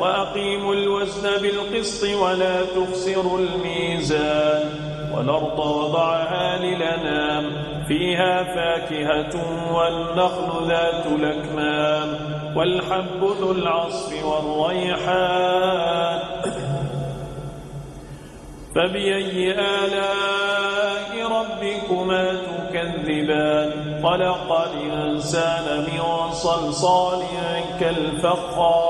وأقيموا الوزن بالقسط ولا تخسروا الميزان والأرض وضعها للنام فيها فاكهة والنخل ذات الأكمام والحب ذو العصف والريحان فبأي آلاء ربكما تكذبان؟ خلق الإنسان من صلصال كالفخار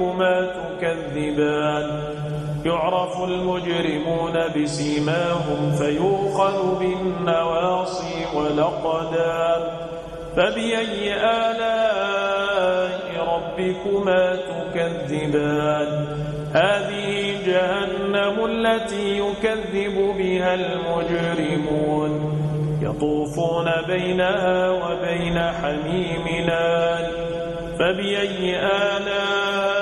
ربكما تكذبان. يعرف المجرمون بسيماهم فيوخذ بالنواصي والأقدام. فبأي آلاء ربكما تكذبان؟ هذه جهنم التي يكذب بها المجرمون. يطوفون بينها وبين حميمنا. فبأي آلام